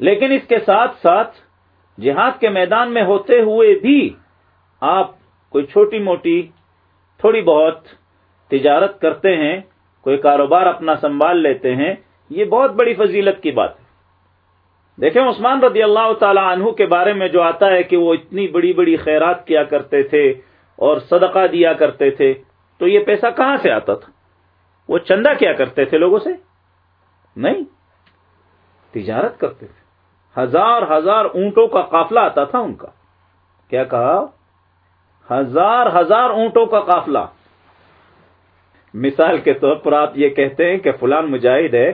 لیکن اس کے ساتھ ساتھ جہاد کے میدان میں ہوتے ہوئے بھی آپ کوئی چھوٹی موٹی، تھوڑی بہت تجارت کرتے ہیں، کوئی کاروبار اپنا سنبھال لیتے ہیں، یہ بہت بڑی فضیلت کی بات ہے۔ دیکھیں عثمان رضی اللہ تعالی عنہ کے بارے میں جو آتا ہے کہ وہ اتنی بڑی بڑی خیرات کیا کرتے تھے اور صدقہ دیا کرتے تھے، تو یہ پیسہ کہاں سے آتا تھا؟ وہ چندہ کیا کرتے تھے لوگوں سے؟ نہیں، تجارت کرتے تھے۔ ہزار ہزار اونٹوں کا قافلہ آتا تھا ان کا۔ کیا کہا؟ ہزار ہزار اونٹوں کا قافلہ۔ مثال کے طور پر آپ یہ کہتے ہیں کہ فلان مجاہد ہے،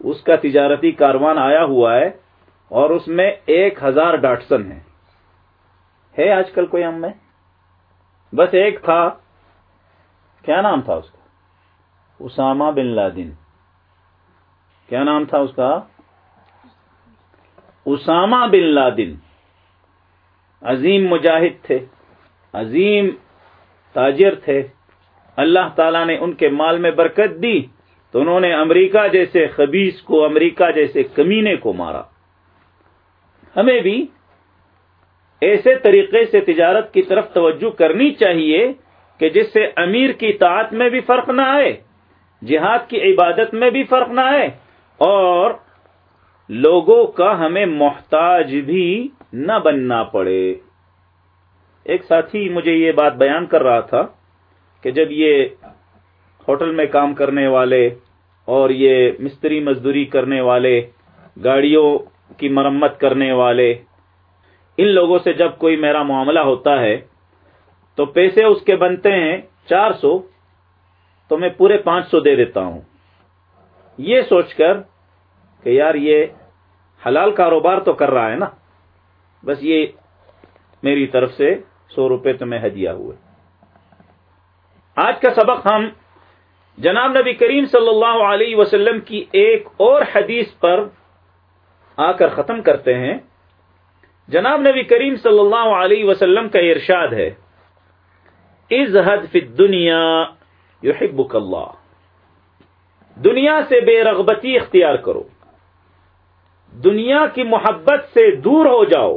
اس کا تجارتی کاروان آیا ہوا ہے اور اس میں ایک ہزار ڈاٹسن ہے ہے آج کل کوئی ہم میں؟ بس ایک تھا۔ کیا نام تھا اس کا؟ Osama bin Laden. کیا نام تھا اس کا؟ Osama bin Laden. عظیم مجاہد تھے، عظیم تاجر تھے۔ اللہ تعالیٰ نے ان کے مال میں برکت دی تو انہوں نے امریکہ جیسے خبیص کو، امریکہ جیسے کمینے کو مارا۔ ہمیں بھی ایسے طریقے سے تجارت کی طرف توجہ کرنی چاہیے کہ جس سے امیر کی طاعت میں بھی فرق نہ آئے، جہاد کی عبادت میں بھی فرق نہ آئے اور لوگوں کا ہمیں محتاج بھی نہ بننا پڑے۔ ایک ساتھی مجھے یہ بات بیان کر رہا تھا کہ جب یہ ہوٹل میں کام کرنے والے اور یہ مستری مزدوری کرنے والے، گاڑیوں کی مرمت کرنے والے، ان لوگوں سے جب کوئی میرا معاملہ ہوتا ہے تو پیسے اس کے بنتے ہیں چار سو، تو میں پورے پانچ سو دے دیتا ہوں۔ یہ سوچ کر کہ یار یہ حلال کاروبار تو کر رہا ہے نا، بس یہ میری طرف سے سو روپے تمہیں ہدیہ ہوئے۔ آج کا سبق ہم جناب نبی کریم صلی اللہ علیہ وسلم کی ایک اور حدیث پر آ کر ختم کرتے ہیں۔ جناب نبی کریم صلی اللہ علیہ وسلم کا ارشاد ہے از حد فی دنیا یحبک اللہ۔ دنیا سے بے رغبتی اختیار کرو۔ دنیا کی محبت سے دور ہو جاؤ۔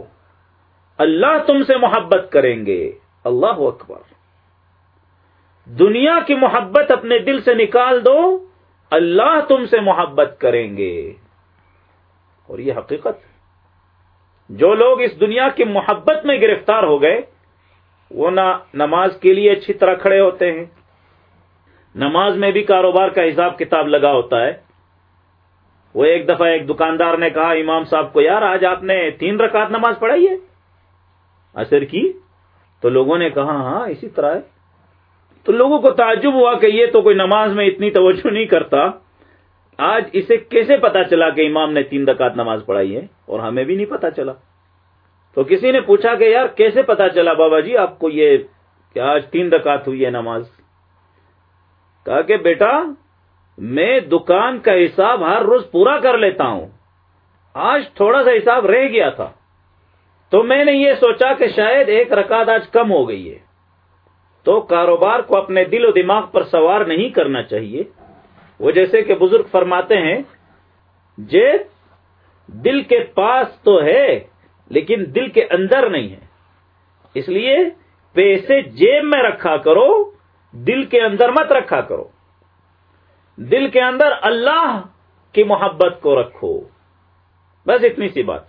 اللہ تم سے محبت کریں گے۔ اللہ اکبر۔ دنیا کی محبت اپنے دل سے نکال دو۔ اللہ تم سے محبت کریں گے۔ اور یہ حقیقت جو لوگ اس دنیا کی محبت میں گرفتار ہو گئے، وہ نہ نماز کے لیے اچھی طرح کھڑے ہوتے ہیں۔ نماز میں بھی کاروبار کا حساب کتاب لگا ہوتا ہے۔ وہ ایک دفعہ ایک دکاندار نے کہا، امام صاحب کو، یار، آج آپ نے تین رکعت نماز پڑھائی ہے؟ اثر کی، تو لوگوں نے کہا ہاں اسی طرح ہے. تو لوگوں کو تعجب ہوا کہ یہ تو کوئی نماز میں اتنی توجہ نہیں کرتا۔ آج اسے کیسے پتا چلا کہ امام نے تین رکعت نماز پڑھائی ہے؟ اور ہمیں بھی نہیں پتا چلا۔ تو کسی نے پوچھا کہ، یار، کیسے پتا چلا بابا جی آپ کو یہ کہ آج تین رکعت ہوئی ہے نماز؟ کہا کہ، بیٹا میں دکان کا حساب ہر روز پورا کر لیتا ہوں۔ آج تھوڑا سا حساب رہ گیا تھا۔ تو میں نے یہ سوچا کہ شاید ایک رکعت آج کم ہو گئی ہے۔ تو کاروبار کو اپنے دل و دماغ پر سوار نہیں کرنا چاہیے۔ وہ جیسے کہ بزرگ فرماتے ہیں، جے دل کے پاس تو ہے، لیکن دل کے اندر نہیں ہے۔ اس لیے پیسے جیب میں رکھا کرو، دل کے اندر مت رکھا کرو۔ دل کے اندر اللہ کی محبت کو رکھو۔ بس اتنی سی بات۔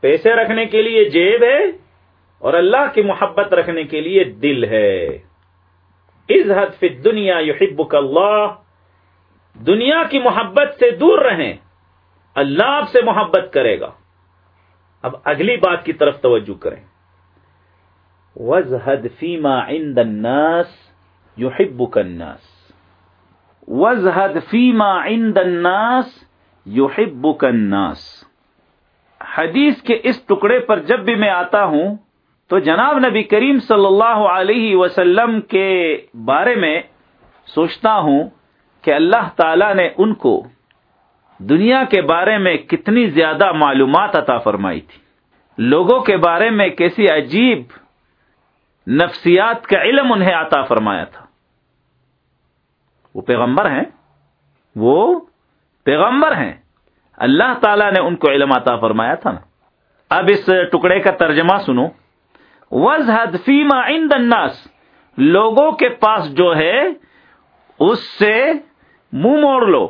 پیسے رکھنے کے لیے جیب ہے اور اللہ کی محبت رکھنے کے لیے دل ہے۔ از حد فی دنیا یحبک اللہ۔ دنیا کی محبت سے دور رہیں۔ اللہ آپ سے محبت کرے گا۔ اب اگلی بات کی طرف توجہ کریں۔ وزحد فیما عند الناس یحبک الناس۔ وزحد فیما عند الناس یحبک الناس۔ حدیث کے اس ٹکڑے پر جب بھی میں آتا ہوں، تو جناب نبی کریم صلی اللہ علیہ وسلم کے بارے میں سوچتا ہوں کہ اللہ تعالی نے ان کو دنیا کے بارے میں کتنی زیادہ معلومات عطا فرمائی تھی۔ لوگوں کے بارے میں کیسی عجیب نفسیات کا علم انہیں عطا فرمایا تھا۔ وہ پیغمبر ہیں، وہ پیغمبر ہیں۔ اللہ تعالیٰ نے ان کو علم عطا فرمایا تھا نا۔ اب اس ٹکڑے کا ترجمہ سنو۔ وز حد فیما ان لوگوں کے پاس جو ہے، اس سے منہ موڑ لو۔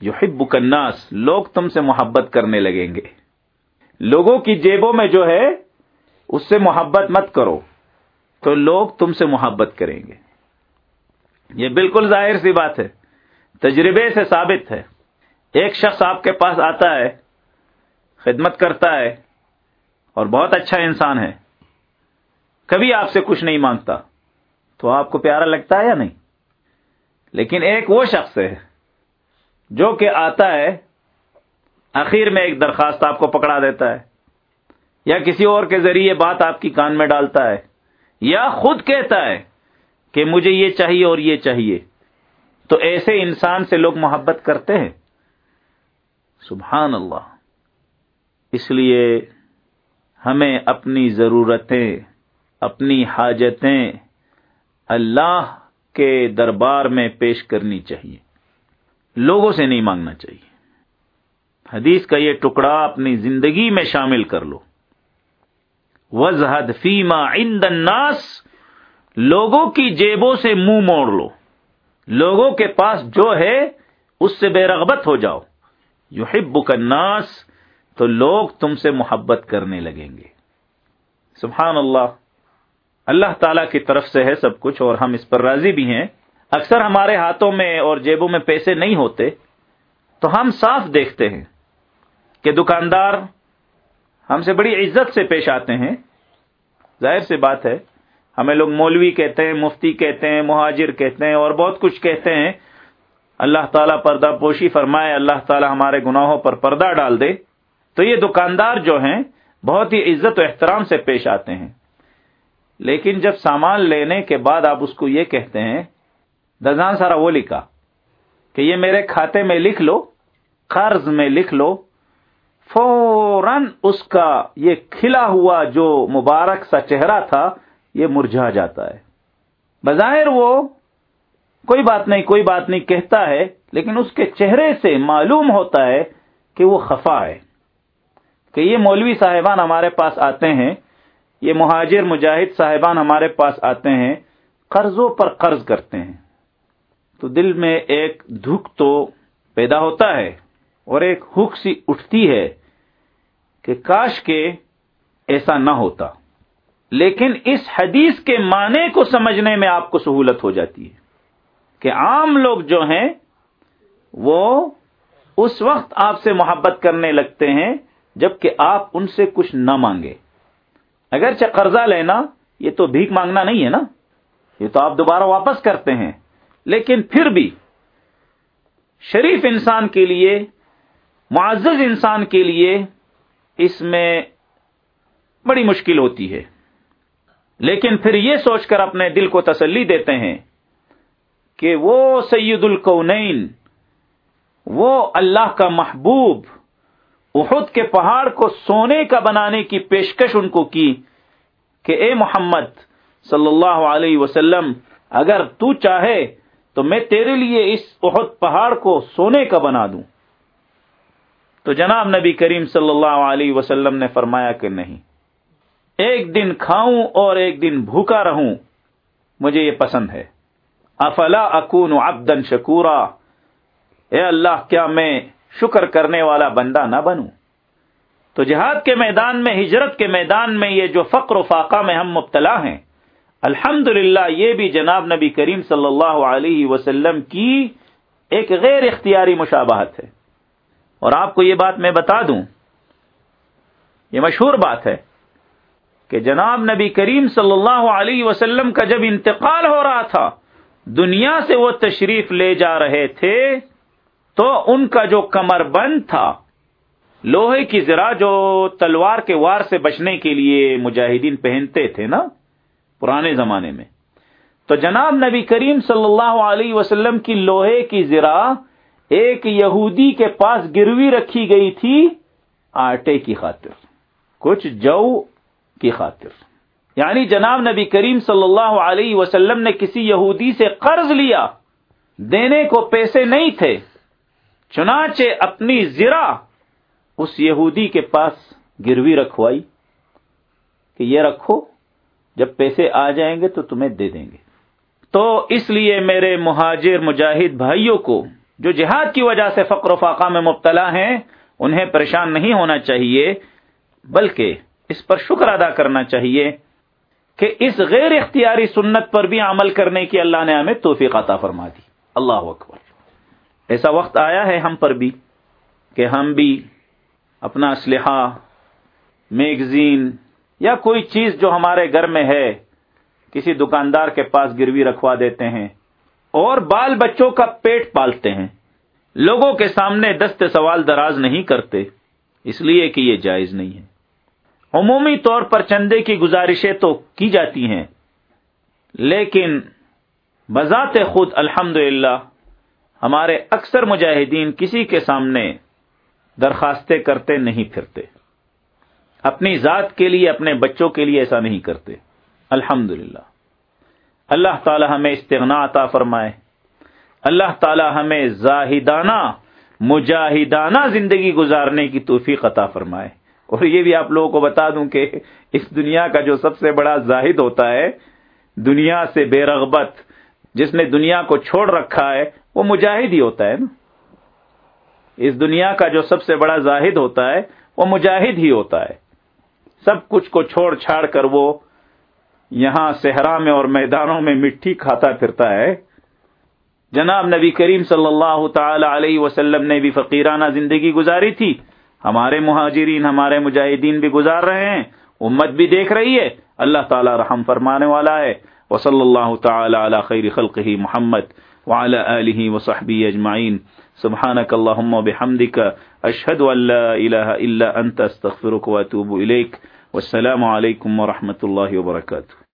جو ہب الناس۔ لوگ تم سے محبت کرنے لگیں گے۔ لوگوں کی جیبوں میں جو ہے، اس سے محبت مت کرو۔ تو لوگ تم سے محبت کریں گے۔ یہ بالکل ظاہر سی بات ہے۔ تجربے سے ثابت ہے۔ ایک شخص آپ کے پاس آتا ہے، خدمت کرتا ہے اور بہت اچھا انسان ہے۔ کبھی آپ سے کچھ نہیں مانگتا۔ تو آپ کو پیارا لگتا ہے یا نہیں؟ لیکن ایک وہ شخص ہے جو کہ آتا ہے آخر میں ایک درخواست آپ کو پکڑا دیتا ہے۔ یا کسی اور کے ذریعے بات آپ کی کان میں ڈالتا ہے۔ یا خود کہتا ہے کہ مجھے یہ چاہیے اور یہ چاہیے۔ تو ایسے انسان سے لوگ محبت کرتے ہیں۔ سبحان اللہ اس لیے ہمیں اپنی ضرورتیں، اپنی حاجتیں اللہ کے دربار میں پیش کرنی چاہیے۔ لوگوں سے نہیں مانگنا چاہیے۔ حدیث کا یہ ٹکڑا اپنی زندگی میں شامل کر لو۔ وزحد فیما ان الناس لوگوں کی جیبوں سے منہ موڑ لو۔ لوگوں کے پاس جو ہے، اس سے بے رغبت ہو جاؤ۔ یو الناس، تو لوگ تم سے محبت کرنے لگیں گے۔ سبحان اللہ۔ اللہ تعالی کی طرف سے ہے سب کچھ، اور ہم اس پر راضی بھی ہیں۔ اکثر ہمارے ہاتھوں میں اور جیبوں میں پیسے نہیں ہوتے، تو ہم صاف دیکھتے ہیں کہ دکاندار ہم سے بڑی عزت سے پیش آتے ہیں۔ ظاہر سی بات ہے ہمیں لوگ مولوی کہتے ہیں، مفتی کہتے ہیں، مہاجر کہتے ہیں اور بہت کچھ کہتے ہیں۔ اللہ تعالیٰ پردہ پوشی فرمائے، اللہ تعالیٰ ہمارے گناہوں پر پردہ ڈال دے۔ تو یہ دکاندار جو ہیں، بہت ہی عزت و احترام سے پیش آتے ہیں۔ لیکن جب سامان لینے کے بعد آپ اس کو یہ کہتے ہیں، دزان سارا وہ لکھا کہ یہ میرے کھاتے میں لکھ لو، قرض میں لکھ لو، فوراً اس کا یہ کھلا ہوا جو مبارک سا چہرہ تھا یہ مرجھا جاتا ہے۔ بظاہر وہ کوئی بات نہیں، کوئی بات نہیں کہتا ہے، لیکن اس کے چہرے سے معلوم ہوتا ہے کہ وہ خفا ہے۔ کہ یہ مولوی صاحبان ہمارے پاس آتے ہیں، یہ مہاجر مجاہد صاحبان ہمارے پاس آتے ہیں، قرضوں پر قرض کرتے ہیں۔ تو دل میں ایک دکھ تو پیدا ہوتا ہے اور ایک حک سی اٹھتی ہے کہ کاش کے ایسا نہ ہوتا۔ لیکن اس حدیث کے معنی کو سمجھنے میں آپ کو سہولت ہو جاتی ہے کہ عام لوگ جو ہیں وہ اس وقت آپ سے محبت کرنے لگتے ہیں جبکہ آپ ان سے کچھ نہ مانگے۔ اگرچہ قرضہ لینا یہ تو بھیک مانگنا نہیں ہے نا، یہ تو آپ دوبارہ واپس کرتے ہیں۔ لیکن پھر بھی شریف انسان کے لیے، معزز انسان کے لیے اس میں بڑی مشکل ہوتی ہے۔ لیکن پھر یہ سوچ کر اپنے دل کو تسلی دیتے ہیں کہ وہ سید القونین وہ اللہ کا محبوب، احد کے پہاڑ کو سونے کا بنانے کی پیشکش ان کو کی کہ اے محمد صلی اللہ علیہ وسلم، اگر تو چاہے تو میں تیرے لیے اس احد پہاڑ کو سونے کا بنا دوں۔ تو جناب نبی کریم صلی اللہ علیہ وسلم نے فرمایا کہ نہیں۔ ایک دن کھاؤں اور ایک دن بھوکا رہوں، مجھے یہ پسند ہے۔ افلا اکون عبدن شکورا، اے اللہ، کیا میں شکر کرنے والا بندہ نہ بنوں؟ تو جہاد کے میدان میں، ہجرت کے میدان میں یہ جو فقر و فاقہ میں ہم مبتلا ہیں الحمد یہ بھی جناب نبی کریم صلی اللہ علیہ وسلم کی ایک غیر اختیاری مشابہت ہے۔ اور آپ کو یہ بات میں بتا دوں، یہ مشہور بات ہے کہ جناب نبی کریم صلی اللہ علیہ وسلم کا جب انتقال ہو رہا تھا، دنیا سے وہ تشریف لے جا رہے تھے، تو ان کا جو کمر بند تھا، لوہے کی ذرا جو تلوار کے وار سے بچنے کے لیے مجاہدین پہنتے تھے نا، پرانے زمانے میں۔ تو جناب نبی کریم صلی اللہ علیہ وسلم کی لوہے کی ذرا ایک یہودی کے پاس گروی رکھی گئی تھی آٹے کی خاطر۔ کچھ جو کی خاطر۔ یعنی جناب نبی کریم صلی اللہ علیہ وسلم نے کسی یہودی سے قرض لیا، دینے کو پیسے نہیں تھے، چنانچہ اپنی زرا اس یہودی کے پاس گروی رکھوائی کہ یہ رکھو، جب پیسے آ جائیں گے تو تمہیں دے دیں گے۔ تو اس لیے میرے مہاجر مجاہد بھائیوں کو، جو جہاد کی وجہ سے فقر و فاقہ میں مبتلا ہیں، انہیں پریشان نہیں ہونا چاہیے، بلکہ اس پر شکر ادا کرنا چاہیے کہ اس غیر اختیاری سنت پر بھی عمل کرنے کی اللہ نے ہمیں توفیق عطا فرما دی۔ اللہ اکبر۔ ایسا وقت آیا ہے ہم پر بھی کہ ہم بھی اپنا اسلحہ، میگزین یا کوئی چیز جو ہمارے گھر میں ہے، کسی دکاندار کے پاس گروی رکھوا دیتے ہیں اور بال بچوں کا پیٹ پالتے ہیں۔ لوگوں کے سامنے دست سوال دراز نہیں کرتے، اس لیے کہ یہ جائز نہیں ہے۔ عمومی طور پر چندے کی گزارشیں تو کی جاتی ہیں، لیکن بذات خود الحمد ہمارے اکثر مجاہدین کسی کے سامنے درخواستیں کرتے نہیں پھرتے۔ اپنی ذات کے لیے، اپنے بچوں کے لیے ایسا نہیں کرتے۔ الحمد اللہ تعالی ہمیں استغنا عطا فرمائے۔ اللہ تعالی ہمیں زاہدانہ، مجاہدانہ زندگی گزارنے کی توفیق عطا فرمائے۔ اور یہ بھی آپ لوگوں کو بتا دوں کہ اس دنیا کا جو سب سے بڑا زاہد ہوتا ہے، دنیا سے بے رغبت، جس نے دنیا کو چھوڑ رکھا ہے، وہ مجاہد ہی ہوتا ہے نا۔ اس دنیا کا جو سب سے بڑا زاہد ہوتا ہے، وہ مجاہد ہی ہوتا ہے۔ سب کچھ کو چھوڑ چھاڑ کر وہ یہاں صحرا میں اور میدانوں میں مٹی کھاتا پھرتا ہے۔ جناب نبی کریم صلی اللہ تعالی علیہ وسلم نے بھی فقیرانہ زندگی گزاری تھی۔ ہمارے مہاجرین، ہمارے مجاہدین بھی گزار رہے ہیں، امت بھی دیکھ رہی ہے۔ اللہ تعالی رحم فرمانے والا ہے۔ وصلی اللہ تعالی علی خیر خلقہ محمد وعلى آله وصحبه اجمعین۔ سبحانك اللهم وبحمدك اشهد ان لا اله الا انت استغفرك واتوب اليك والسلام علیکم ورحمۃ اللہ وبرکاتہ۔